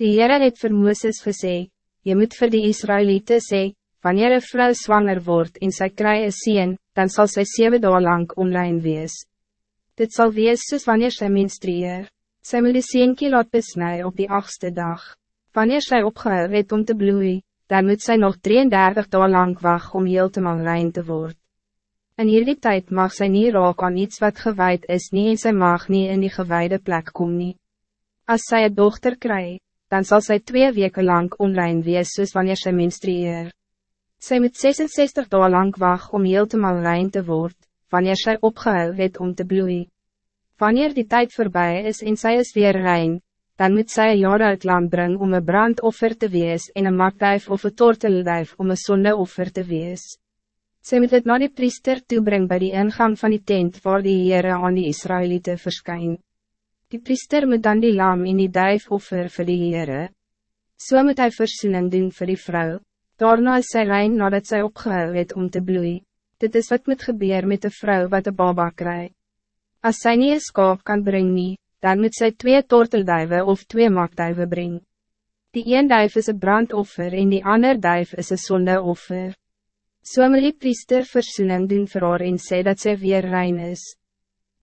Die Heere het vir Mooses gesê, Je moet voor die Israëlieten sê, wanneer een vrouw zwanger wordt en sy kry een sien, dan zal zij zeven dagen lang online wees. Dit zal wees soos wanneer sy menstrueer. Sy moet die sienkie laat besnij op die achtste dag. Wanneer sy opgehou het om te bloeien, dan moet zij nog 33 dagen lang wachten om heeltemal rein te worden. In hierdie tijd mag zij niet raak aan iets wat gewijd is nie en sy mag niet in die gewijde plek kom nie. As sy een dochter krijgt, dan zal zij twee weken lang online wees soos wanneer sy menstrueer. Sy moet 66 dagen lang wacht om heeltemal rein te worden, wanneer sy opgehou het om te bloeien. Wanneer die tijd voorbij is en sy is weer rein, dan moet sy een jaar uit land brengen om een brandoffer te wees en een makduif of een tortelduif om een zondeoffer te wees. Sy moet het naar die priester toebring bij die ingang van die tent waar die Heere aan die Israëlieten verschijnt. Die priester moet dan die lam in die duif offer vir die Heere. So moet hy versoening doen vir die vrou. Daarna is sy rein nadat sy opgehou het om te bloeien. Dit is wat moet gebeur met de vrouw wat de baba krijgt. Als zij niet een skaap kan brengen, dan moet zij twee tortelduiven of twee makduiven brengen. Die een duif is een brandoffer en die ander duif is een zondeoffer. So moet die priester versoening doen vir haar en sê dat sy weer rein is.